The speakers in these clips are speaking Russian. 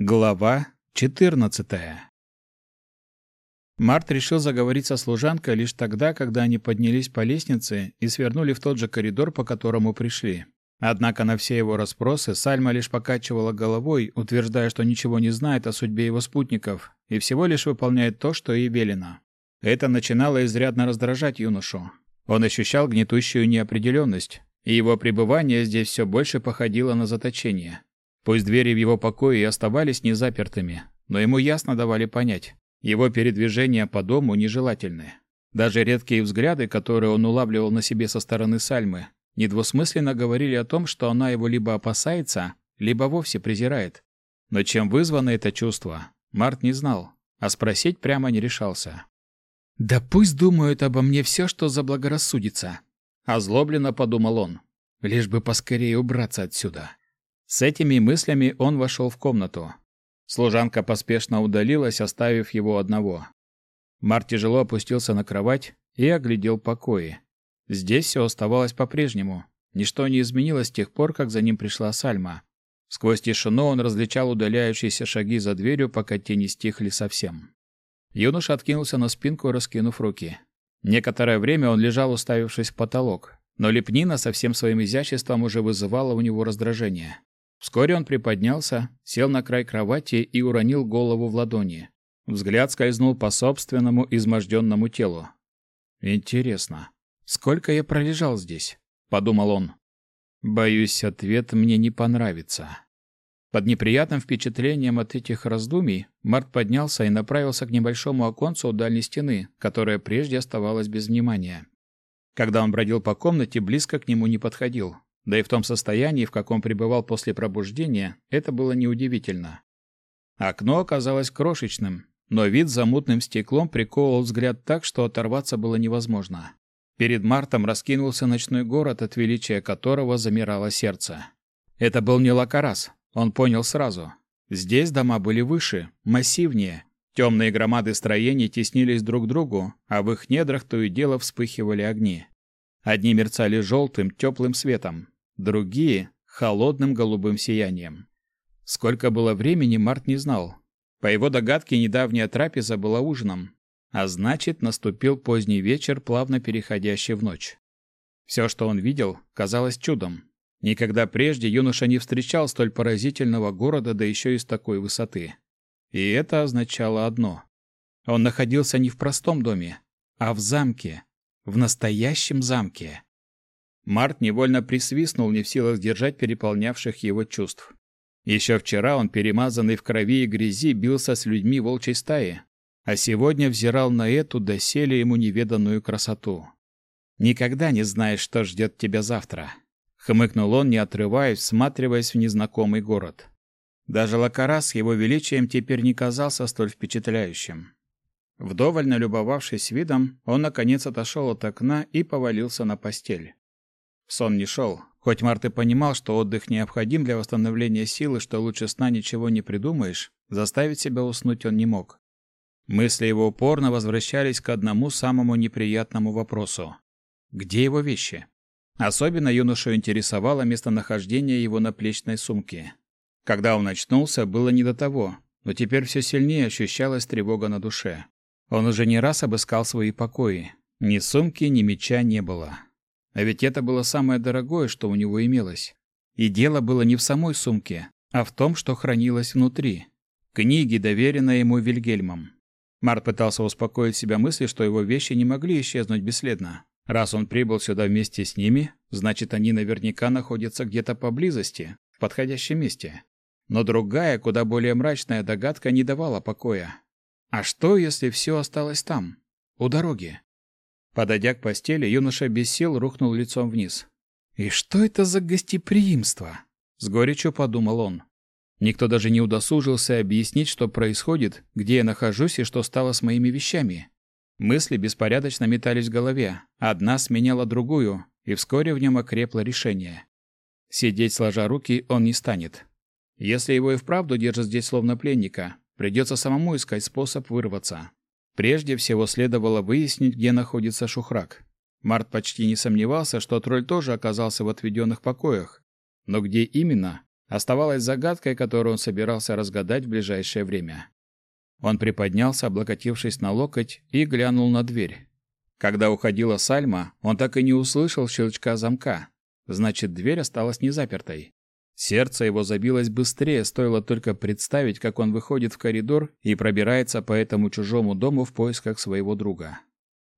Глава 14. Март решил заговорить со служанкой лишь тогда, когда они поднялись по лестнице и свернули в тот же коридор, по которому пришли. Однако на все его расспросы Сальма лишь покачивала головой, утверждая, что ничего не знает о судьбе его спутников и всего лишь выполняет то, что ей велено. Это начинало изрядно раздражать юношу. Он ощущал гнетущую неопределенность, и его пребывание здесь все больше походило на заточение. Пусть двери в его покое и оставались незапертыми, но ему ясно давали понять, его передвижения по дому нежелательны. Даже редкие взгляды, которые он улавливал на себе со стороны Сальмы, недвусмысленно говорили о том, что она его либо опасается, либо вовсе презирает. Но чем вызвано это чувство, Март не знал, а спросить прямо не решался. «Да пусть думают обо мне все, что заблагорассудится», — озлобленно подумал он, лишь бы поскорее убраться отсюда. С этими мыслями он вошел в комнату. Служанка поспешно удалилась, оставив его одного. Март тяжело опустился на кровать и оглядел покои. Здесь все оставалось по-прежнему. Ничто не изменилось с тех пор, как за ним пришла Сальма. Сквозь тишину он различал удаляющиеся шаги за дверью, пока те не стихли совсем. Юноша откинулся на спинку, раскинув руки. Некоторое время он лежал, уставившись в потолок, но лепнина со всем своим изяществом уже вызывала у него раздражение. Вскоре он приподнялся, сел на край кровати и уронил голову в ладони. Взгляд скользнул по собственному изможденному телу. «Интересно, сколько я пролежал здесь?» — подумал он. «Боюсь, ответ мне не понравится». Под неприятным впечатлением от этих раздумий Март поднялся и направился к небольшому оконцу у дальней стены, которое прежде оставалось без внимания. Когда он бродил по комнате, близко к нему не подходил. Да и в том состоянии, в каком пребывал после пробуждения, это было неудивительно. Окно оказалось крошечным, но вид за мутным стеклом приковывал взгляд так, что оторваться было невозможно. Перед Мартом раскинулся ночной город, от величия которого замирало сердце. Это был не Лакарас, он понял сразу. Здесь дома были выше, массивнее. Темные громады строений теснились друг к другу, а в их недрах то и дело вспыхивали огни. Одни мерцали желтым, теплым светом, другие — холодным голубым сиянием. Сколько было времени, Март не знал. По его догадке, недавняя трапеза была ужином, а значит, наступил поздний вечер, плавно переходящий в ночь. Все, что он видел, казалось чудом. Никогда прежде юноша не встречал столь поразительного города, да еще и с такой высоты. И это означало одно. Он находился не в простом доме, а в замке, в настоящем замке. Март невольно присвистнул, не в силах сдержать переполнявших его чувств. Еще вчера он, перемазанный в крови и грязи, бился с людьми волчьей стаи, а сегодня взирал на эту доселе ему неведанную красоту. «Никогда не знаешь, что ждет тебя завтра», — хмыкнул он, не отрываясь, всматриваясь в незнакомый город. Даже Лакара с его величием теперь не казался столь впечатляющим. Вдоволь налюбовавшись видом, он наконец отошел от окна и повалился на постель. Сон не шел. Хоть Март и понимал, что отдых необходим для восстановления силы, что лучше сна ничего не придумаешь, заставить себя уснуть он не мог. Мысли его упорно возвращались к одному самому неприятному вопросу. Где его вещи? Особенно юношу интересовало местонахождение его наплечной сумки. Когда он очнулся, было не до того, но теперь все сильнее ощущалась тревога на душе. Он уже не раз обыскал свои покои. Ни сумки, ни меча не было. А ведь это было самое дорогое, что у него имелось. И дело было не в самой сумке, а в том, что хранилось внутри. Книги, доверенные ему Вильгельмом. Март пытался успокоить себя мыслью, что его вещи не могли исчезнуть бесследно. Раз он прибыл сюда вместе с ними, значит, они наверняка находятся где-то поблизости, в подходящем месте. Но другая, куда более мрачная догадка не давала покоя. А что, если все осталось там, у дороги? Подойдя к постели, юноша без сил рухнул лицом вниз. «И что это за гостеприимство?» — с горечью подумал он. Никто даже не удосужился объяснить, что происходит, где я нахожусь и что стало с моими вещами. Мысли беспорядочно метались в голове, одна сменяла другую, и вскоре в нем окрепло решение. Сидеть сложа руки он не станет. Если его и вправду держат здесь словно пленника, придется самому искать способ вырваться. Прежде всего следовало выяснить, где находится Шухрак. Март почти не сомневался, что тролль тоже оказался в отведенных покоях. Но где именно, оставалась загадкой, которую он собирался разгадать в ближайшее время. Он приподнялся, облокотившись на локоть, и глянул на дверь. Когда уходила Сальма, он так и не услышал щелчка замка. Значит, дверь осталась незапертой. Сердце его забилось быстрее, стоило только представить, как он выходит в коридор и пробирается по этому чужому дому в поисках своего друга.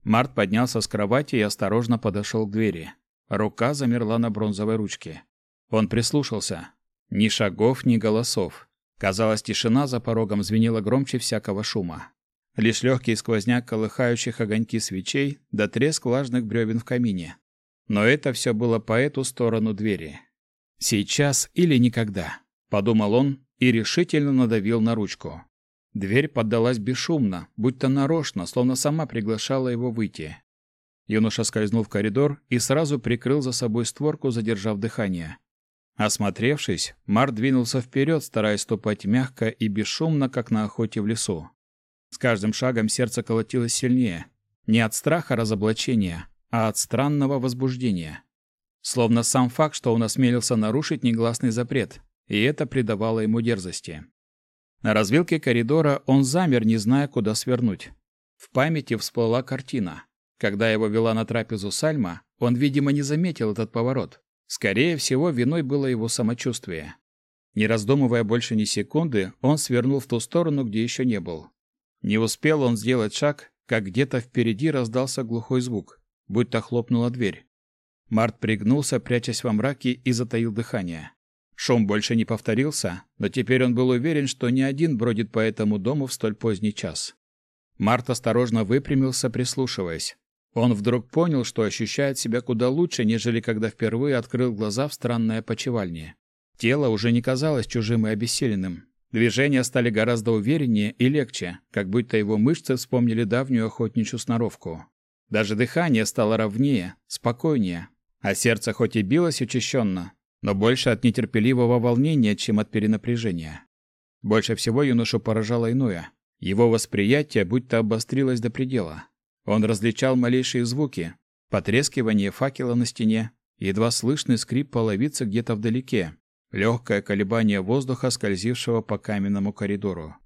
Март поднялся с кровати и осторожно подошел к двери. Рука замерла на бронзовой ручке. Он прислушался. Ни шагов, ни голосов. Казалось, тишина за порогом звенела громче всякого шума. Лишь легкий сквозняк колыхающих огоньки свечей да треск влажных бревен в камине. Но это все было по эту сторону двери. «Сейчас или никогда», — подумал он и решительно надавил на ручку. Дверь поддалась бесшумно, будто нарочно, словно сама приглашала его выйти. Юноша скользнул в коридор и сразу прикрыл за собой створку, задержав дыхание. Осмотревшись, Мар двинулся вперед, стараясь ступать мягко и бесшумно, как на охоте в лесу. С каждым шагом сердце колотилось сильнее. Не от страха разоблачения, а от странного возбуждения. Словно сам факт, что он осмелился нарушить негласный запрет, и это придавало ему дерзости. На развилке коридора он замер, не зная, куда свернуть. В памяти всплыла картина. Когда его вела на трапезу Сальма, он, видимо, не заметил этот поворот. Скорее всего, виной было его самочувствие. Не раздумывая больше ни секунды, он свернул в ту сторону, где еще не был. Не успел он сделать шаг, как где-то впереди раздался глухой звук, будто хлопнула дверь. Март пригнулся, прячась во мраке, и затаил дыхание. Шум больше не повторился, но теперь он был уверен, что не один бродит по этому дому в столь поздний час. Март осторожно выпрямился, прислушиваясь. Он вдруг понял, что ощущает себя куда лучше, нежели когда впервые открыл глаза в странной опочивальне. Тело уже не казалось чужим и обессиленным. Движения стали гораздо увереннее и легче, как будто его мышцы вспомнили давнюю охотничью сноровку. Даже дыхание стало ровнее, спокойнее, а сердце хоть и билось учащенно, но больше от нетерпеливого волнения, чем от перенапряжения. Больше всего юношу поражало иное. Его восприятие будто обострилось до предела. Он различал малейшие звуки, потрескивание факела на стене, едва слышный скрип половицы где-то вдалеке, легкое колебание воздуха, скользившего по каменному коридору.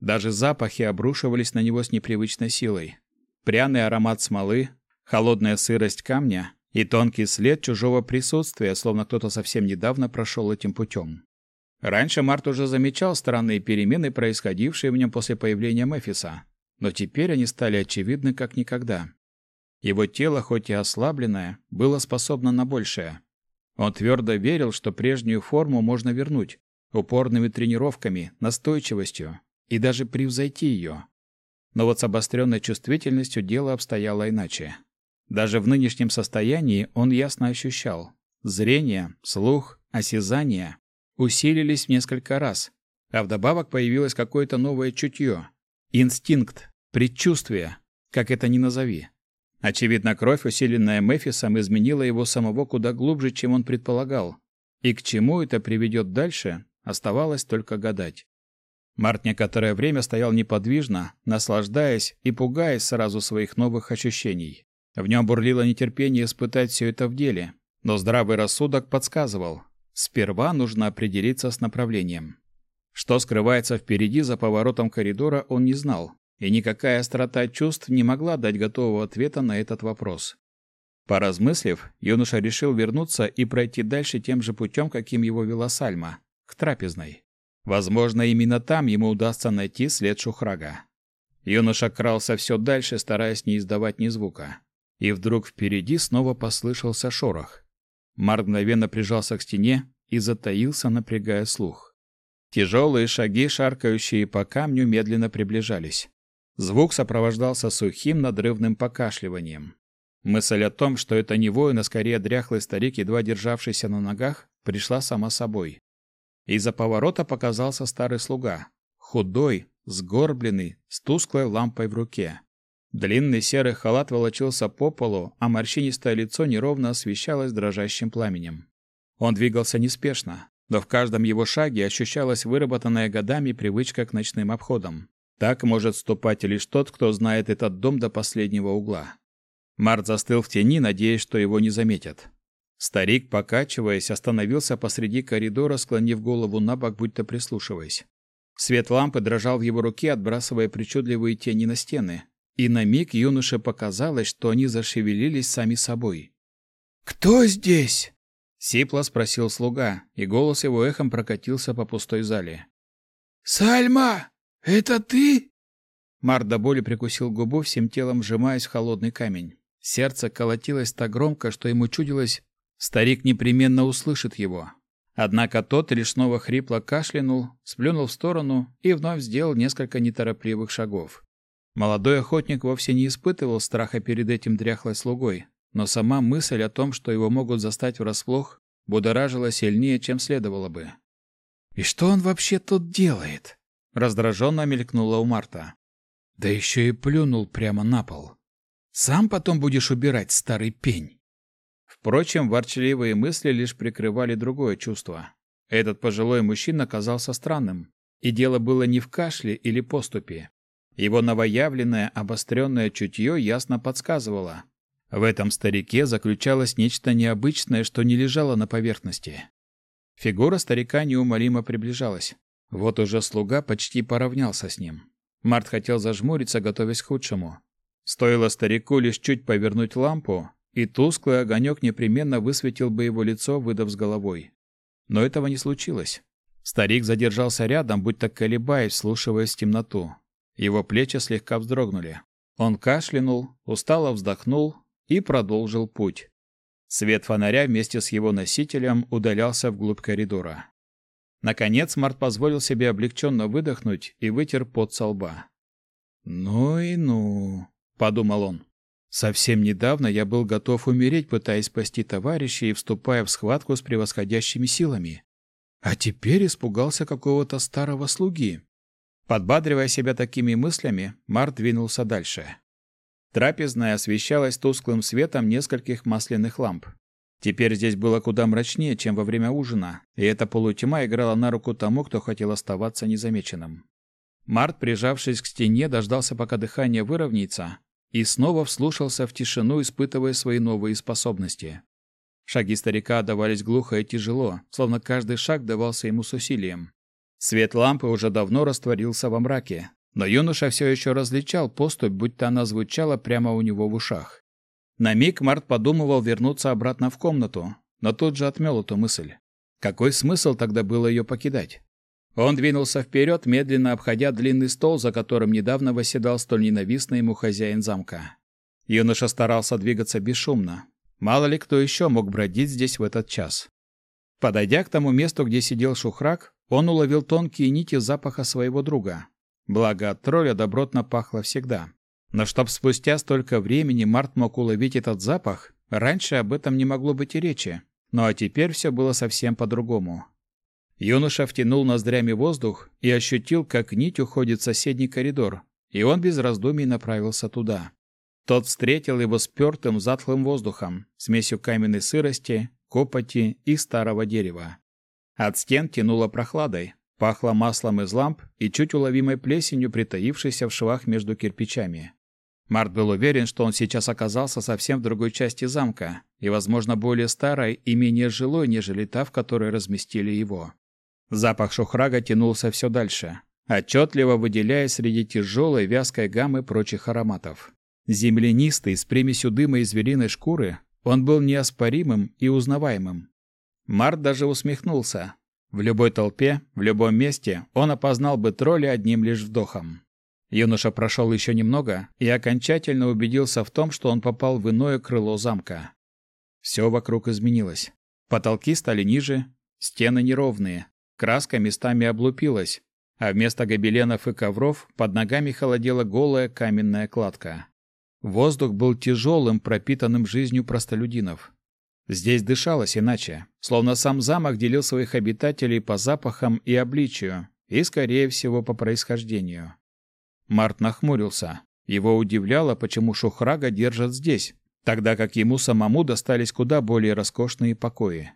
Даже запахи обрушивались на него с непривычной силой. Пряный аромат смолы, холодная сырость камня и тонкий след чужого присутствия, словно кто-то совсем недавно прошел этим путем. Раньше Март уже замечал странные перемены, происходившие в нем после появления Мефиса но теперь они стали очевидны как никогда. Его тело, хоть и ослабленное, было способно на большее. Он твердо верил, что прежнюю форму можно вернуть упорными тренировками, настойчивостью и даже превзойти ее. Но вот с обостренной чувствительностью дело обстояло иначе. Даже в нынешнем состоянии он ясно ощущал. Зрение, слух, осязание усилились в несколько раз, а вдобавок появилось какое-то новое чутье. Инстинкт, Предчувствие, как это ни назови. Очевидно, кровь, усиленная Мефисом, изменила его самого куда глубже, чем он предполагал. И к чему это приведет дальше, оставалось только гадать. Март некоторое время стоял неподвижно, наслаждаясь и пугаясь сразу своих новых ощущений. В нем бурлило нетерпение испытать все это в деле, но здравый рассудок подсказывал, сперва нужно определиться с направлением. Что скрывается впереди за поворотом коридора, он не знал, и никакая острота чувств не могла дать готового ответа на этот вопрос. Поразмыслив, юноша решил вернуться и пройти дальше тем же путем, каким его вела Сальма, к трапезной. Возможно, именно там ему удастся найти след Шухрага. Юноша крался все дальше, стараясь не издавать ни звука. И вдруг впереди снова послышался шорох. Марк мгновенно прижался к стене и затаился, напрягая слух. Тяжелые шаги, шаркающие по камню, медленно приближались. Звук сопровождался сухим надрывным покашливанием. Мысль о том, что это не воин, а скорее дряхлый старик, едва державшийся на ногах, пришла сама собой. Из-за поворота показался старый слуга, худой, сгорбленный, с тусклой лампой в руке. Длинный серый халат волочился по полу, а морщинистое лицо неровно освещалось дрожащим пламенем. Он двигался неспешно, но в каждом его шаге ощущалась выработанная годами привычка к ночным обходам. Так может ступать лишь тот, кто знает этот дом до последнего угла. Март застыл в тени, надеясь, что его не заметят. Старик, покачиваясь, остановился посреди коридора, склонив голову на бок, будто прислушиваясь. Свет лампы дрожал в его руке, отбрасывая причудливые тени на стены. И на миг юноше показалось, что они зашевелились сами собой. «Кто здесь?» — сипло спросил слуга, и голос его эхом прокатился по пустой зале. «Сальма, это ты?» Март до боли прикусил губу, всем телом сжимаясь в холодный камень. Сердце колотилось так громко, что ему чудилось, старик непременно услышит его. Однако тот лишь снова хрипло кашлянул, сплюнул в сторону и вновь сделал несколько неторопливых шагов. Молодой охотник вовсе не испытывал страха перед этим дряхлой слугой, но сама мысль о том, что его могут застать врасплох, будоражила сильнее, чем следовало бы. «И что он вообще тут делает?» — раздраженно мелькнула у Марта. «Да еще и плюнул прямо на пол. Сам потом будешь убирать, старый пень». Впрочем, ворчливые мысли лишь прикрывали другое чувство. Этот пожилой мужчина казался странным, и дело было не в кашле или поступе. Его новоявленное обостренное чутье ясно подсказывало. В этом старике заключалось нечто необычное, что не лежало на поверхности. Фигура старика неумолимо приближалась. Вот уже слуга почти поравнялся с ним. Март хотел зажмуриться, готовясь к худшему. Стоило старику лишь чуть повернуть лампу, и тусклый огонек непременно высветил бы его лицо, выдав с головой. Но этого не случилось. Старик задержался рядом, будто колебаясь, слушаясь темноту. Его плечи слегка вздрогнули. Он кашлянул, устало вздохнул и продолжил путь. Свет фонаря вместе с его носителем удалялся вглубь коридора. Наконец Март позволил себе облегченно выдохнуть и вытер пот со лба. «Ну и ну», — подумал он. «Совсем недавно я был готов умереть, пытаясь спасти товарища и вступая в схватку с превосходящими силами. А теперь испугался какого-то старого слуги». Подбадривая себя такими мыслями, Март двинулся дальше. Трапезная освещалась тусклым светом нескольких масляных ламп. Теперь здесь было куда мрачнее, чем во время ужина, и эта полутьма играла на руку тому, кто хотел оставаться незамеченным. Март, прижавшись к стене, дождался, пока дыхание выровняется, и снова вслушался в тишину, испытывая свои новые способности. Шаги старика отдавались глухо и тяжело, словно каждый шаг давался ему с усилием. Свет лампы уже давно растворился во мраке, но юноша все еще различал поступь, будто она звучала прямо у него в ушах. На миг Март подумывал вернуться обратно в комнату, но тут же отмел эту мысль. Какой смысл тогда было ее покидать? Он двинулся вперед, медленно обходя длинный стол, за которым недавно восседал столь ненавистный ему хозяин замка. Юноша старался двигаться бесшумно. Мало ли кто еще мог бродить здесь в этот час. Подойдя к тому месту, где сидел Шухрак, он уловил тонкие нити запаха своего друга. Благо от тролля добротно пахло всегда. Но чтоб спустя столько времени Март мог уловить этот запах, раньше об этом не могло быть и речи. Ну а теперь все было совсем по-другому. Юноша втянул ноздрями воздух и ощутил, как нить уходит в соседний коридор, и он без раздумий направился туда. Тот встретил его спертым затхлым воздухом, смесью каменной сырости, копоти и старого дерева. От стен тянуло прохладой, Пахло маслом из ламп и чуть уловимой плесенью, притаившейся в швах между кирпичами. Март был уверен, что он сейчас оказался совсем в другой части замка, и, возможно, более старой и менее жилой, нежели та, в которой разместили его. Запах шухрага тянулся все дальше, отчетливо выделяясь среди тяжелой вязкой гаммы прочих ароматов. Землянистый, с примесью дыма и звериной шкуры, он был неоспоримым и узнаваемым. Март даже усмехнулся, в любой толпе, в любом месте он опознал бы тролля одним лишь вдохом. Юноша прошел еще немного и окончательно убедился в том, что он попал в иное крыло замка. Все вокруг изменилось. Потолки стали ниже, стены неровные, краска местами облупилась, а вместо гобеленов и ковров под ногами холодела голая каменная кладка. Воздух был тяжелым, пропитанным жизнью простолюдинов. Здесь дышалось иначе, словно сам замок делил своих обитателей по запахам и обличию, и, скорее всего, по происхождению. Март нахмурился. Его удивляло, почему Шухрага держат здесь, тогда как ему самому достались куда более роскошные покои.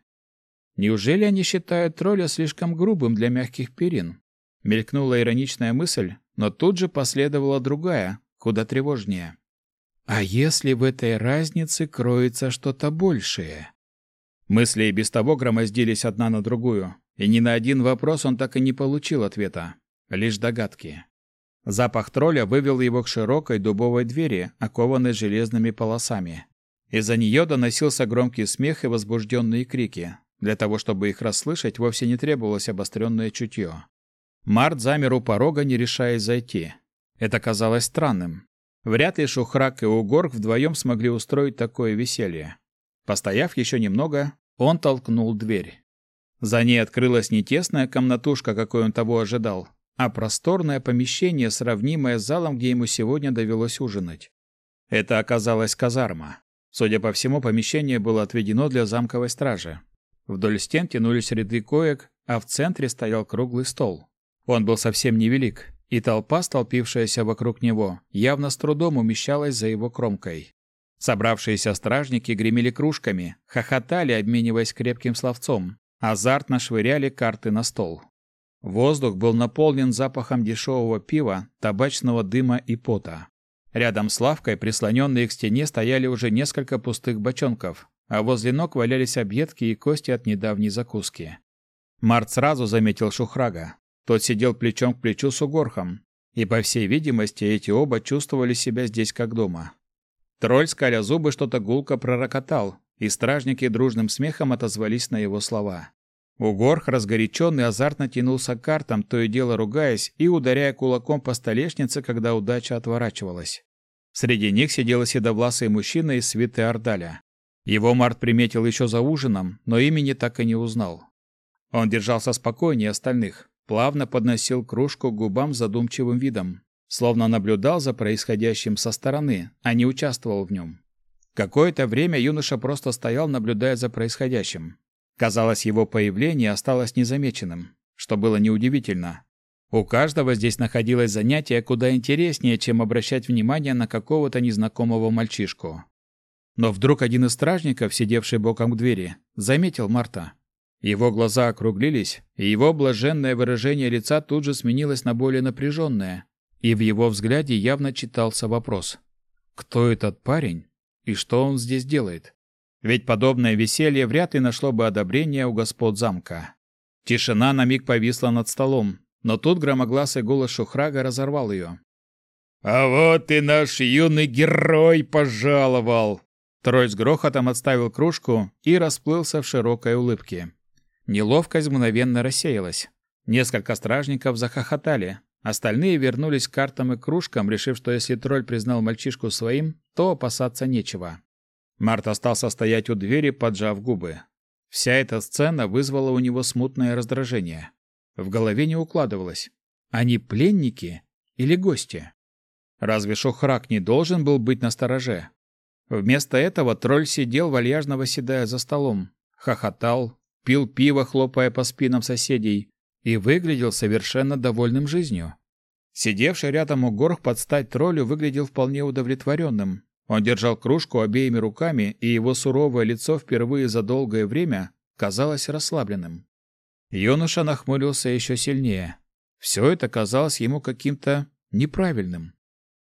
Неужели они считают тролля слишком грубым для мягких перин? Мелькнула ироничная мысль, но тут же последовала другая, куда тревожнее. А если в этой разнице кроется что-то большее? Мысли и без того громоздились одна на другую, и ни на один вопрос он так и не получил ответа, лишь догадки. Запах тролля вывел его к широкой дубовой двери, окованной железными полосами. Из-за нее доносился громкий смех и возбужденные крики. Для того, чтобы их расслышать, вовсе не требовалось обостренное чутье. Март замер у порога, не решаясь зайти. Это казалось странным. Вряд ли Шухрак и Угорг вдвоем смогли устроить такое веселье. Постояв еще немного, он толкнул дверь. За ней открылась не тесная комнатушка, какой он того ожидал, а просторное помещение, сравнимое с залом, где ему сегодня довелось ужинать. Это оказалась казарма. Судя по всему, помещение было отведено для замковой стражи. Вдоль стен тянулись ряды коек, а в центре стоял круглый стол. Он был совсем невелик, и толпа, столпившаяся вокруг него, явно с трудом умещалась за его кромкой. Собравшиеся стражники гремели кружками, хохотали, обмениваясь крепким словцом, азартно швыряли карты на стол. Воздух был наполнен запахом дешевого пива, табачного дыма и пота. Рядом с лавкой, прислоненные к стене, стояли уже несколько пустых бочонков, а возле ног валялись объедки и кости от недавней закуски. Март сразу заметил Шухрага. Тот сидел плечом к плечу с Угорхом, и, по всей видимости, эти оба чувствовали себя здесь как дома. Тролль, скаля зубы, что-то гулко пророкотал, и стражники дружным смехом отозвались на его слова. Угорх, разгоряченный, азартно тянулся к картам, то и дело ругаясь и ударяя кулаком по столешнице, когда удача отворачивалась. Среди них сидел седовласый мужчина из свиты Ордаля. Его Март приметил еще за ужином, но имени так и не узнал. Он держался спокойнее остальных, плавно подносил кружку к губам задумчивым видом, словно наблюдал за происходящим со стороны, а не участвовал в нем. Какое-то время юноша просто стоял, наблюдая за происходящим. Казалось, его появление осталось незамеченным, что было неудивительно. У каждого здесь находилось занятие куда интереснее, чем обращать внимание на какого-то незнакомого мальчишку. Но вдруг один из стражников, сидевший боком к двери, заметил Марта. Его глаза округлились, и его блаженное выражение лица тут же сменилось на более напряженное, и в его взгляде явно читался вопрос. Кто этот парень и что он здесь делает? Ведь подобное веселье вряд ли нашло бы одобрения у господ замка. Тишина на миг повисла над столом, но тут громогласый голос Шухрага разорвал ее. «А вот и наш юный герой пожаловал!» Трой с грохотом отставил кружку и расплылся в широкой улыбке. Неловкость мгновенно рассеялась. Несколько стражников захохотали, Остальные вернулись к картам и кружкам, решив, что если тролль признал мальчишку своим, то опасаться нечего. Март остался стоять у двери, поджав губы. Вся эта сцена вызвала у него смутное раздражение. В голове не укладывалось. Они пленники или гости? Разве Шухрак не должен был быть на стороже? Вместо этого тролль сидел, вальяжно восседая за столом, хохотал, пил пиво, хлопая по спинам соседей, и выглядел совершенно довольным жизнью. Сидевший рядом у горх под стать троллю выглядел вполне удовлетворенным. Он держал кружку обеими руками, и его суровое лицо впервые за долгое время казалось расслабленным. Юноша нахмурился еще сильнее. Все это казалось ему каким-то неправильным.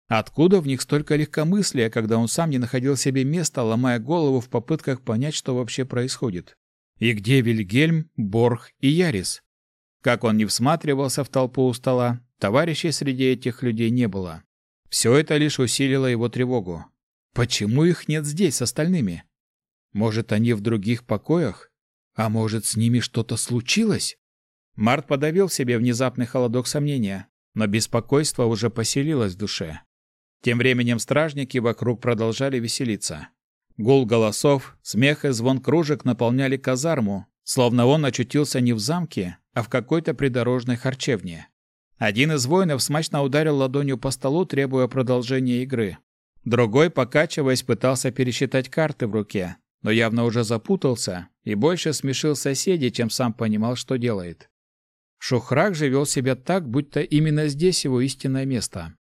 Откуда в них столько легкомыслия, когда он сам не находил себе места, ломая голову в попытках понять, что вообще происходит? И где Вильгельм, Борг и Ярис? Как он не всматривался в толпу у стола, товарищей среди этих людей не было. Все это лишь усилило его тревогу. Почему их нет здесь с остальными? Может, они в других покоях? А может, с ними что-то случилось? Март подавил себе внезапный холодок сомнения, но беспокойство уже поселилось в душе. Тем временем стражники вокруг продолжали веселиться. Гул голосов, смех и звон кружек наполняли казарму, словно он очутился не в замке, а в какой-то придорожной харчевне. Один из воинов смачно ударил ладонью по столу, требуя продолжения игры. Другой, покачиваясь, пытался пересчитать карты в руке, но явно уже запутался и больше смешил соседей, чем сам понимал, что делает. Шухрак же вел себя так, будто именно здесь его истинное место.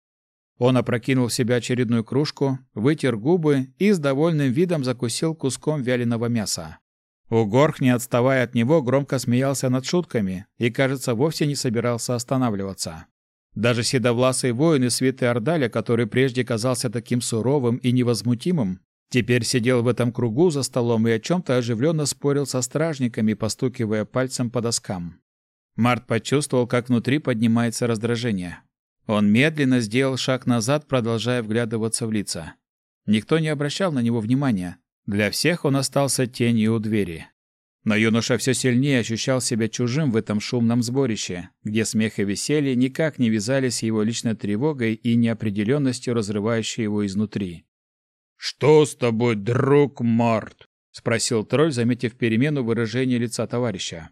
Он опрокинул в себя очередную кружку, вытер губы и с довольным видом закусил куском вяленого мяса. Угорх, не отставая от него, громко смеялся над шутками и, кажется, вовсе не собирался останавливаться. Даже седовласый воин из свиты Ордаля, который прежде казался таким суровым и невозмутимым, Теперь сидел в этом кругу за столом и о чем-то оживленно спорил со стражниками, постукивая пальцем по доскам. Март почувствовал, как внутри поднимается раздражение. Он медленно сделал шаг назад, продолжая вглядываться в лица. Никто не обращал на него внимания. Для всех он остался тенью у двери. Но юноша все сильнее ощущал себя чужим в этом шумном сборище, где смех и веселье никак не вязались с его личной тревогой и неопределенностью, разрывающей его изнутри. «Что с тобой, друг Март?» — спросил тролль, заметив перемену выражения лица товарища.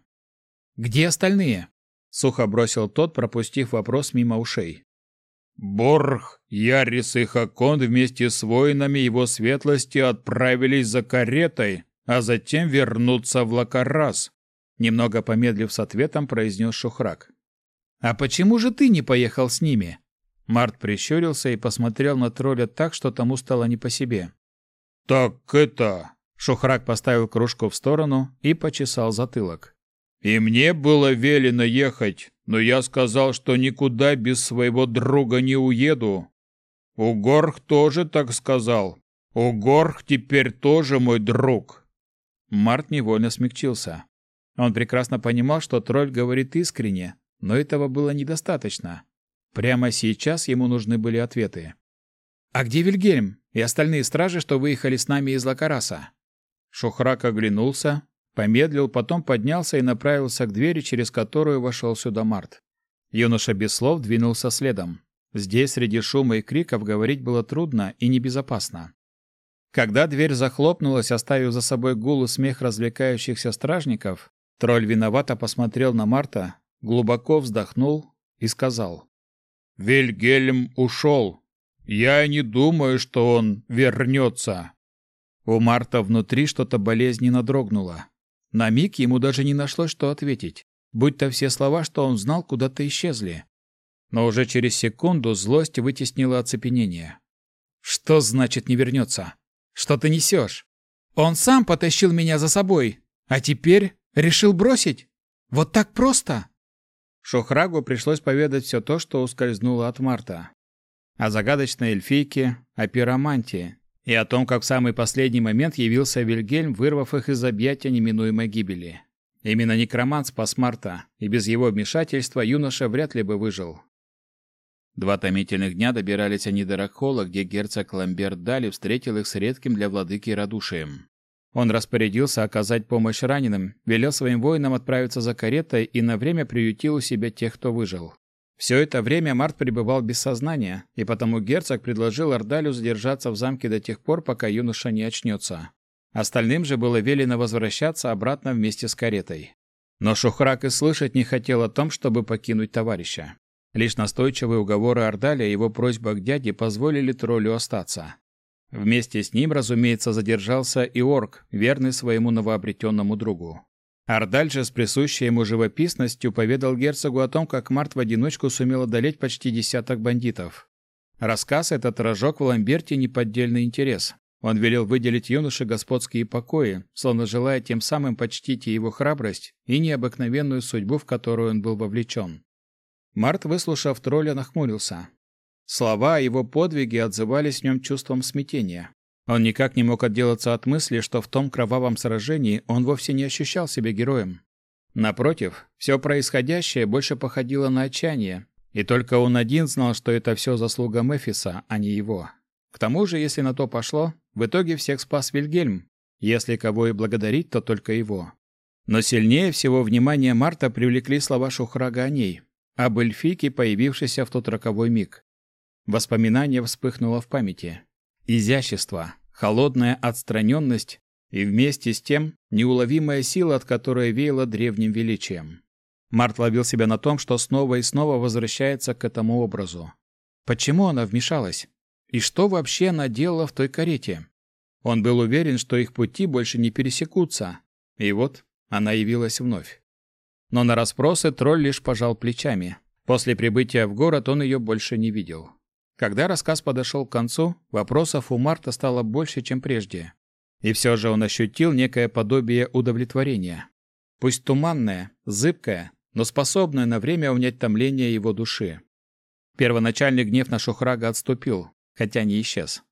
«Где остальные?» — сухо бросил тот, пропустив вопрос мимо ушей. Борх, Ярис и Хакон вместе с воинами его светлости отправились за каретой, а затем вернуться в Лакарас. Немного помедлив с ответом, произнес Шухрак. «А почему же ты не поехал с ними?» Март прищурился и посмотрел на тролля так, что тому стало не по себе. «Так это...» Шухрак поставил кружку в сторону и почесал затылок. «И мне было велено ехать, но я сказал, что никуда без своего друга не уеду. Угорх тоже так сказал. Угорх теперь тоже мой друг. Март невольно смягчился. Он прекрасно понимал, что тролль говорит искренне, но этого было недостаточно. Прямо сейчас ему нужны были ответы. «А где Вильгельм и остальные стражи, что выехали с нами из Лакараса?» Шухрак оглянулся, помедлил, потом поднялся и направился к двери, через которую вошел сюда Март. Юноша без слов двинулся следом. Здесь среди шума и криков говорить было трудно и небезопасно. Когда дверь захлопнулась, оставив за собой гул и смех развлекающихся стражников, тролль виновато посмотрел на Марта, глубоко вздохнул и сказал. «Вильгельм ушел. Я не думаю, что он вернется». У Марта внутри что-то болезненно дрогнуло. На миг ему даже не нашлось, что ответить, будь-то все слова, что он знал, куда-то исчезли. Но уже через секунду злость вытеснила оцепенение. «Что значит не вернется?» Что ты несешь? Он сам потащил меня за собой, а теперь решил бросить? Вот так просто?» Шохрагу пришлось поведать все то, что ускользнуло от Марта. О загадочной эльфийке, о пиромантии и о том, как в самый последний момент явился Вильгельм, вырвав их из объятия неминуемой гибели. Именно некромант спас Марта, и без его вмешательства юноша вряд ли бы выжил. Два томительных дня добирались они до Рахола, где герцог Ламберт Дали встретил их с редким для владыки радушием. Он распорядился оказать помощь раненым, велел своим воинам отправиться за каретой и на время приютил у себя тех, кто выжил. Все это время Март пребывал без сознания, и потому герцог предложил Ордалю задержаться в замке до тех пор, пока юноша не очнется. Остальным же было велено возвращаться обратно вместе с каретой. Но Шухрак и слышать не хотел о том, чтобы покинуть товарища. Лишь настойчивые уговоры Ордаля и его просьба к дяде позволили троллю остаться. Вместе с ним, разумеется, задержался и орк, верный своему новообретенному другу. Ардаль же с присущей ему живописностью поведал герцогу о том, как Март в одиночку сумел одолеть почти десяток бандитов. Рассказ этот разжег в Ламберте неподдельный интерес. Он велел выделить юноше господские покои, словно желая тем самым почтить его храбрость и необыкновенную судьбу, в которую он был вовлечен. Март, выслушав тролля, нахмурился. Слова о его подвиге отзывались в нем чувством смятения. Он никак не мог отделаться от мысли, что в том кровавом сражении он вовсе не ощущал себя героем. Напротив, все происходящее больше походило на отчаяние, и только он один знал, что это все заслуга Мефиса, а не его. К тому же, если на то пошло, в итоге всех спас Вильгельм. Если кого и благодарить, то только его. Но сильнее всего внимание Марта привлекли слова Шухрага о ней, об эльфике, появившейся в тот роковой миг. Воспоминание вспыхнуло в памяти. Изящество, холодная отстраненность и вместе с тем неуловимая сила, от которой веяло древним величием. Март ловил себя на том, что снова и снова возвращается к этому образу. Почему она вмешалась? И что вообще она делала в той карете? Он был уверен, что их пути больше не пересекутся. И вот она явилась вновь. Но на расспросы тролль лишь пожал плечами. После прибытия в город он ее больше не видел. Когда рассказ подошел к концу, вопросов у Марта стало больше, чем прежде. И все же он ощутил некое подобие удовлетворения. Пусть туманное, зыбкое, но способное на время унять томление его души. Первоначальный гнев на Шухрага отступил, хотя не исчез.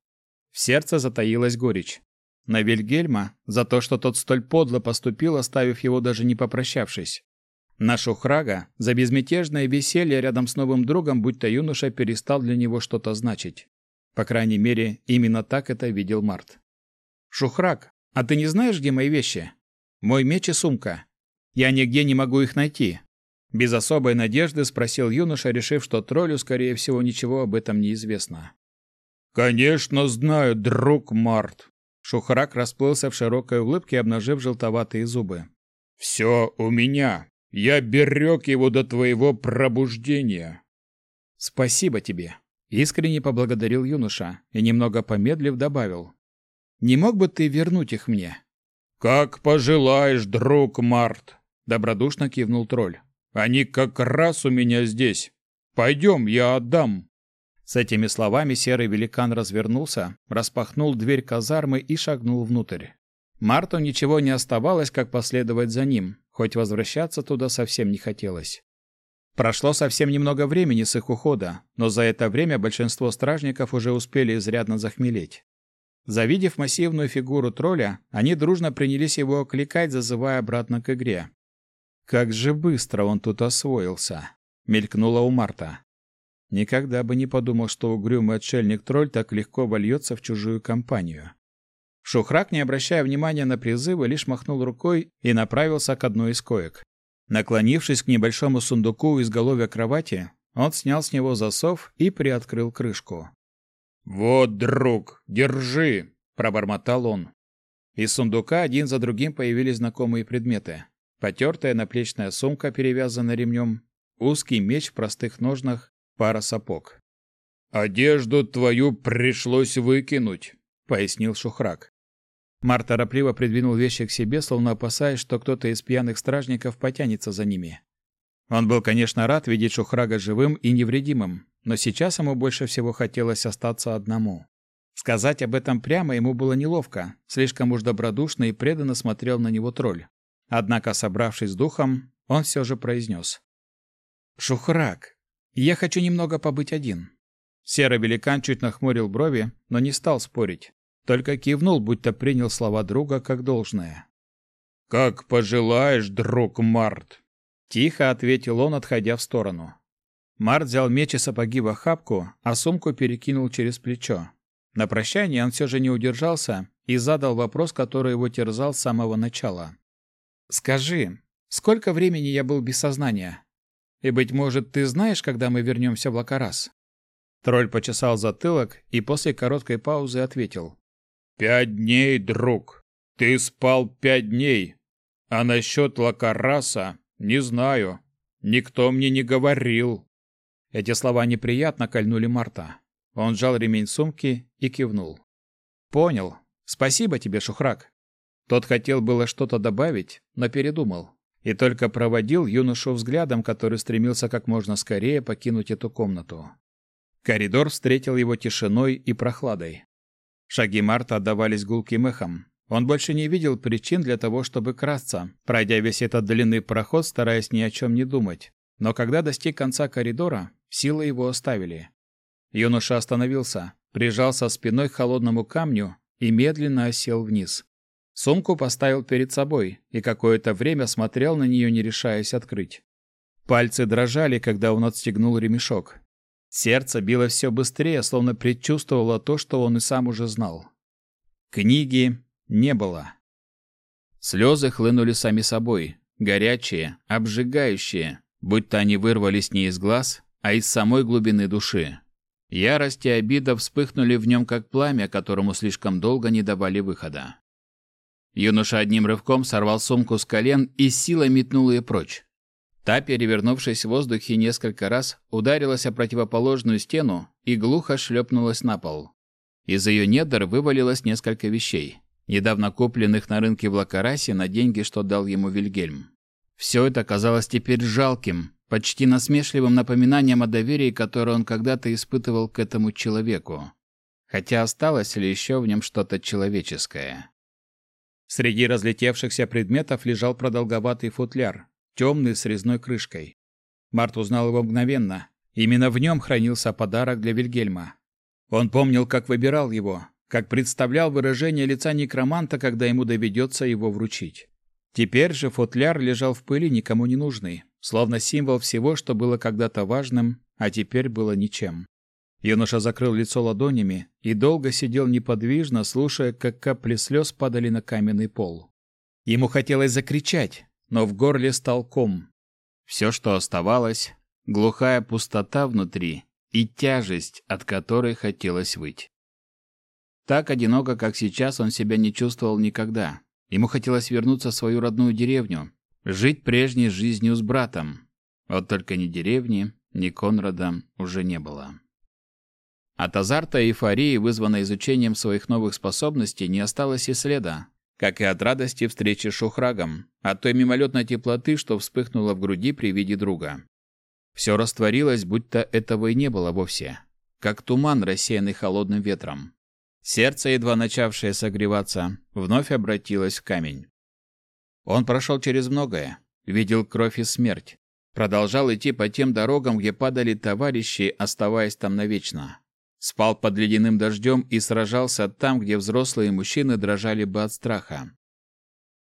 В сердце затаилась горечь. На Вильгельма за то, что тот столь подло поступил, оставив его даже не попрощавшись. На Шухрага за безмятежное веселье рядом с новым другом, будь то юноша перестал для него что-то значить. По крайней мере, именно так это видел Март. «Шухраг, а ты не знаешь, где мои вещи? Мой меч и сумка. Я нигде не могу их найти». Без особой надежды спросил юноша, решив, что троллю, скорее всего, ничего об этом не известно. «Конечно знаю, друг Март!» Шухрак расплылся в широкой улыбке, обнажив желтоватые зубы. «Все у меня. Я берег его до твоего пробуждения». «Спасибо тебе», — искренне поблагодарил юноша и, немного помедлив, добавил. «Не мог бы ты вернуть их мне?» «Как пожелаешь, друг Март», — добродушно кивнул тролль. «Они как раз у меня здесь. Пойдем, я отдам». С этими словами серый великан развернулся, распахнул дверь казармы и шагнул внутрь. Марту ничего не оставалось, как последовать за ним, хоть возвращаться туда совсем не хотелось. Прошло совсем немного времени с их ухода, но за это время большинство стражников уже успели изрядно захмелеть. Завидев массивную фигуру тролля, они дружно принялись его окликать, зазывая обратно к игре. «Как же быстро он тут освоился!» — мелькнуло у Марта. Никогда бы не подумал, что угрюмый отшельник-тролль так легко вольется в чужую компанию. Шухрак, не обращая внимания на призывы, лишь махнул рукой и направился к одной из коек. Наклонившись к небольшому сундуку у изголовья кровати, он снял с него засов и приоткрыл крышку. «Вот, друг, держи!» – пробормотал он. Из сундука один за другим появились знакомые предметы. Потертая наплечная сумка, перевязанная ремнем, узкий меч в простых ножнах, пара сапог. «Одежду твою пришлось выкинуть», — пояснил Шухрак. Март торопливо придвинул вещи к себе, словно опасаясь, что кто-то из пьяных стражников потянется за ними. Он был, конечно, рад видеть Шухрага живым и невредимым, но сейчас ему больше всего хотелось остаться одному. Сказать об этом прямо ему было неловко, слишком уж добродушно и преданно смотрел на него тролль. Однако, собравшись с духом, он все же произнес. «Шухрак, я хочу немного побыть один. Серый великан чуть нахмурил брови, но не стал спорить. Только кивнул, будто принял слова друга как должное. «Как пожелаешь, друг Март!» Тихо ответил он, отходя в сторону. Март взял меч и сапоги в охапку, а сумку перекинул через плечо. На прощание он все же не удержался и задал вопрос, который его терзал с самого начала. «Скажи, сколько времени я был без сознания?» И, быть может, ты знаешь, когда мы вернемся в Лакарас?» Тролль почесал затылок и после короткой паузы ответил. «Пять дней, друг. Ты спал пять дней. А насчет Лакараса не знаю. Никто мне не говорил». Эти слова неприятно кольнули Марта. Он сжал ремень сумки и кивнул. «Понял. Спасибо тебе, Шухрак». Тот хотел было что-то добавить, но передумал и только проводил юношу взглядом, который стремился как можно скорее покинуть эту комнату. Коридор встретил его тишиной и прохладой. Шаги Марта отдавались гулким эхом. Он больше не видел причин для того, чтобы красться, пройдя весь этот длинный проход, стараясь ни о чем не думать. Но когда достиг конца коридора, силы его оставили. Юноша остановился, прижался спиной к холодному камню и медленно осел вниз. Сумку поставил перед собой и какое-то время смотрел на нее, не решаясь открыть. Пальцы дрожали, когда он отстегнул ремешок. Сердце било все быстрее, словно предчувствовало то, что он и сам уже знал. Книги не было. Слезы хлынули сами собой, горячие, обжигающие, будто они вырвались не из глаз, а из самой глубины души. Ярость и обида вспыхнули в нем, как пламя, которому слишком долго не давали выхода. Юноша одним рывком сорвал сумку с колен и силой метнул ее прочь. Та, перевернувшись в воздухе несколько раз, ударилась о противоположную стену и глухо шлепнулась на пол. Из ее недр вывалилось несколько вещей, недавно купленных на рынке в Лакарасе на деньги, что дал ему Вильгельм. Все это казалось теперь жалким, почти насмешливым напоминанием о доверии, которое он когда-то испытывал к этому человеку. Хотя осталось ли еще в нем что-то человеческое? Среди разлетевшихся предметов лежал продолговатый футляр, темный с резной крышкой. Март узнал его мгновенно. Именно в нем хранился подарок для Вильгельма. Он помнил, как выбирал его, как представлял выражение лица некроманта, когда ему доведется его вручить. Теперь же футляр лежал в пыли никому не нужный, словно символ всего, что было когда-то важным, а теперь было ничем. Юноша закрыл лицо ладонями и долго сидел неподвижно, слушая, как капли слез падали на каменный пол. Ему хотелось закричать, но в горле стал ком. Все, что оставалось, глухая пустота внутри и тяжесть, от которой хотелось выть. Так одиноко, как сейчас, он себя не чувствовал никогда. Ему хотелось вернуться в свою родную деревню, жить прежней жизнью с братом. Вот только ни деревни, ни Конрада уже не было. От азарта и эйфории, вызванной изучением своих новых способностей, не осталось и следа, как и от радости встречи с Шухрагом, от той мимолетной теплоты, что вспыхнула в груди при виде друга. Все растворилось, будто этого и не было вовсе, как туман, рассеянный холодным ветром. Сердце, едва начавшее согреваться, вновь обратилось в камень. Он прошел через многое, видел кровь и смерть, продолжал идти по тем дорогам, где падали товарищи, оставаясь там навечно. Спал под ледяным дождем и сражался там, где взрослые мужчины дрожали бы от страха.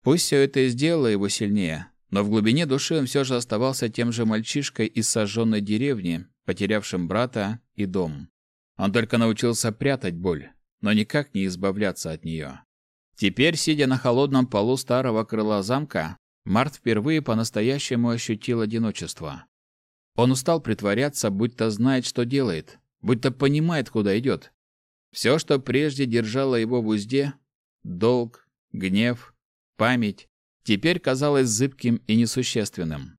Пусть все это и сделало его сильнее, но в глубине души он все же оставался тем же мальчишкой из сожженной деревни, потерявшим брата и дом. Он только научился прятать боль, но никак не избавляться от нее. Теперь, сидя на холодном полу старого крыла замка, Март впервые по-настоящему ощутил одиночество. Он устал притворяться, будто знает, что делает, будто понимает, куда идет. Все, что прежде держало его в узде — долг, гнев, память — теперь казалось зыбким и несущественным.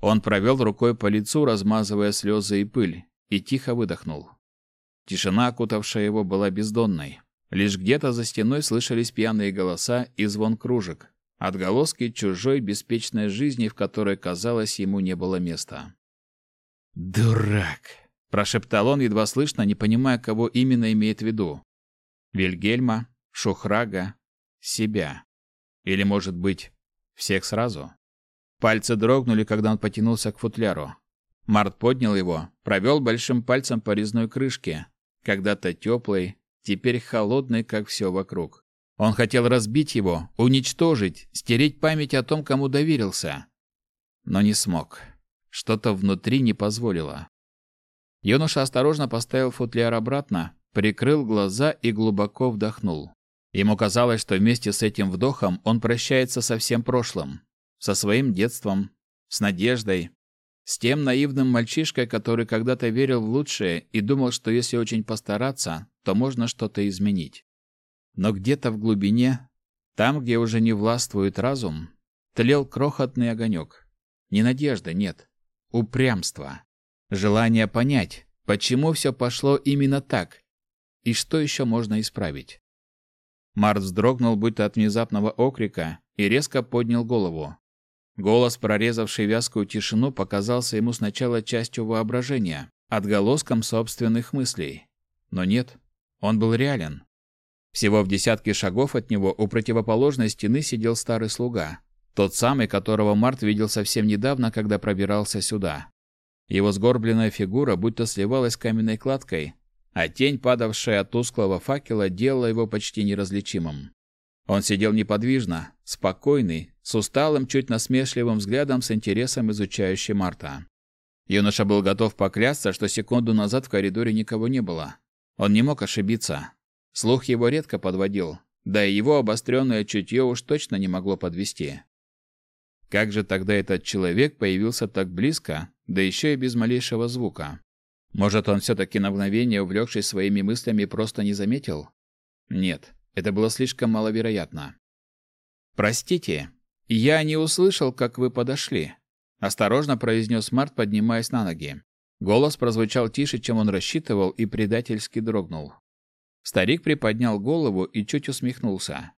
Он провел рукой по лицу, размазывая слезы и пыль, и тихо выдохнул. Тишина, окутавшая его, была бездонной. Лишь где-то за стеной слышались пьяные голоса и звон кружек, отголоски чужой беспечной жизни, в которой, казалось, ему не было места. «Дурак!» Прошептал он едва слышно, не понимая, кого именно имеет в виду. Вильгельма, Шухрага, себя. Или, может быть, всех сразу? Пальцы дрогнули, когда он потянулся к футляру. Март поднял его, провел большим пальцем по резной крышке, когда-то теплой, теперь холодной, как все вокруг. Он хотел разбить его, уничтожить, стереть память о том, кому доверился. Но не смог. Что-то внутри не позволило. Юноша осторожно поставил футляр обратно, прикрыл глаза и глубоко вдохнул. Ему казалось, что вместе с этим вдохом он прощается со всем прошлым, со своим детством, с надеждой, с тем наивным мальчишкой, который когда-то верил в лучшее и думал, что если очень постараться, то можно что-то изменить. Но где-то в глубине, там, где уже не властвует разум, тлел крохотный огонек. Не надежда, нет, упрямство. Желание понять, почему все пошло именно так, и что еще можно исправить. Март вздрогнул, будто от внезапного окрика, и резко поднял голову. Голос, прорезавший вязкую тишину, показался ему сначала частью воображения, отголоском собственных мыслей. Но нет, он был реален. Всего в десятке шагов от него у противоположной стены сидел старый слуга, тот самый, которого Март видел совсем недавно, когда пробирался сюда. Его сгорбленная фигура будто сливалась с каменной кладкой, а тень, падавшая от тусклого факела, делала его почти неразличимым. Он сидел неподвижно, спокойный, с усталым, чуть насмешливым взглядом, с интересом изучающий Марта. Юноша был готов поклясться, что секунду назад в коридоре никого не было. Он не мог ошибиться. Слух его редко подводил, да и его обостренное чутье уж точно не могло подвести. Как же тогда этот человек появился так близко, да еще и без малейшего звука. Может, он все-таки на мгновение, увлекшись своими мыслями, просто не заметил? Нет, это было слишком маловероятно. «Простите, я не услышал, как вы подошли», — осторожно произнес Март, поднимаясь на ноги. Голос прозвучал тише, чем он рассчитывал, и предательски дрогнул. Старик приподнял голову и чуть усмехнулся.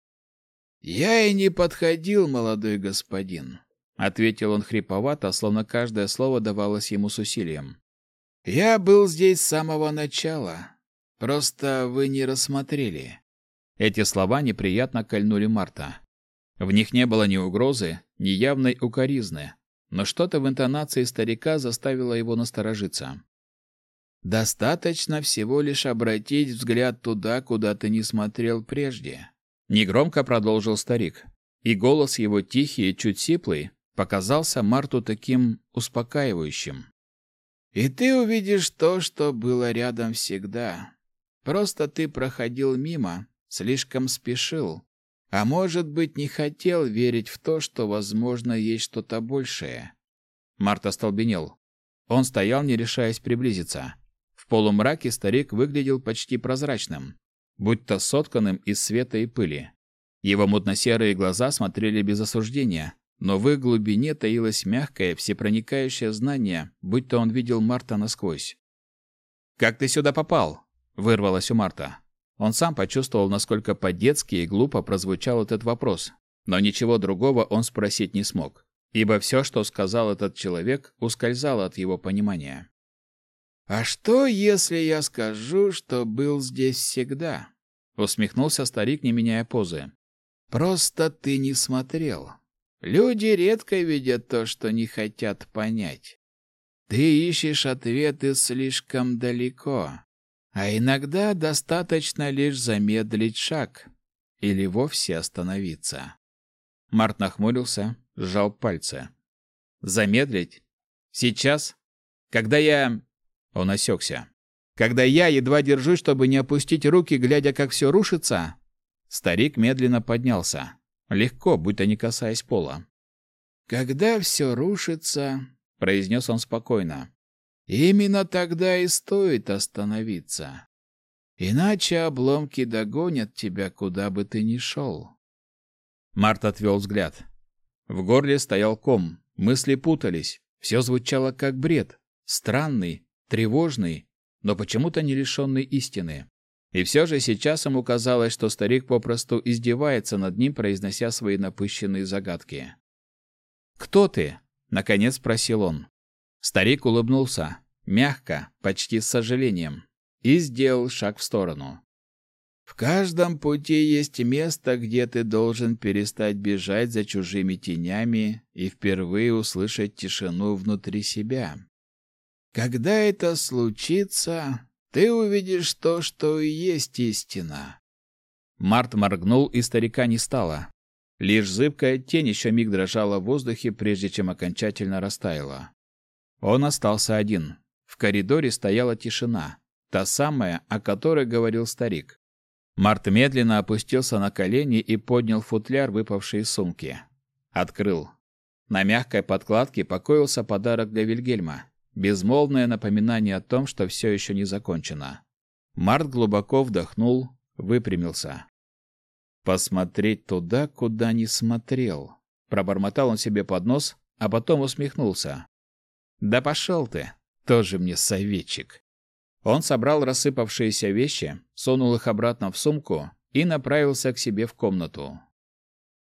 «Я и не подходил, молодой господин ответил он хрипловато, словно каждое слово давалось ему с усилием. Я был здесь с самого начала. Просто вы не рассмотрели. Эти слова неприятно кольнули Марта. В них не было ни угрозы, ни явной укоризны, но что-то в интонации старика заставило его насторожиться. Достаточно всего лишь обратить взгляд туда, куда ты не смотрел прежде. Негромко продолжил старик, и голос его тихий и чуть сиплый показался Марту таким успокаивающим. И ты увидишь то, что было рядом всегда. Просто ты проходил мимо, слишком спешил, а может быть, не хотел верить в то, что, возможно, есть что-то большее. Март остолбенел. Он стоял, не решаясь приблизиться. В полумраке старик выглядел почти прозрачным, будто сотканным из света и пыли. Его мутно-серые глаза смотрели без осуждения, но в их глубине таилось мягкое, всепроникающее знание, будто он видел Марта насквозь. «Как ты сюда попал?» – вырвалось у Марта. Он сам почувствовал, насколько по-детски и глупо прозвучал этот вопрос, но ничего другого он спросить не смог, ибо все, что сказал этот человек, ускользало от его понимания. «А что, если я скажу, что был здесь всегда?» — усмехнулся старик, не меняя позы. «Просто ты не смотрел. Люди редко видят то, что не хотят понять. Ты ищешь ответы слишком далеко. А иногда достаточно лишь замедлить шаг или вовсе остановиться. Март нахмурился, сжал пальцы. Замедлить? Сейчас? Когда я... Он осекся. Когда я едва держусь, чтобы не опустить руки, глядя, как все рушится? Старик медленно поднялся. Легко, будто не касаясь пола. «Когда все рушится», — произнес он спокойно, Именно тогда и стоит остановиться. Иначе обломки догонят тебя, куда бы ты ни шел. Март отвел взгляд. В горле стоял ком, мысли путались, все звучало как бред, странный, тревожный, но почему-то не лишенный истины. И все же сейчас ему казалось, что старик попросту издевается над ним, произнося свои напыщенные загадки. «Кто ты?» — наконец спросил он. Старик улыбнулся, мягко, почти с сожалением, и сделал шаг в сторону. В каждом пути есть место, где ты должен перестать бежать за чужими тенями и впервые услышать тишину внутри себя. Когда это случится, ты увидишь то, что и есть истина. Март моргнул, и старика не стало. Лишь зыбкая тень еще миг дрожала в воздухе, прежде чем окончательно растаяла. Он остался один. В коридоре стояла тишина, та самая, о которой говорил старик. Март медленно опустился на колени и поднял футляр, выпавший из сумки. Открыл. На мягкой подкладке покоился подарок для Вильгельма. Безмолвное напоминание о том, что все еще не закончено. Март глубоко вдохнул, выпрямился. «Посмотреть туда, куда не смотрел», — пробормотал он себе под нос, а потом усмехнулся. Да пошел ты, тоже мне советчик. Он собрал рассыпавшиеся вещи, сунул их обратно в сумку и направился к себе в комнату.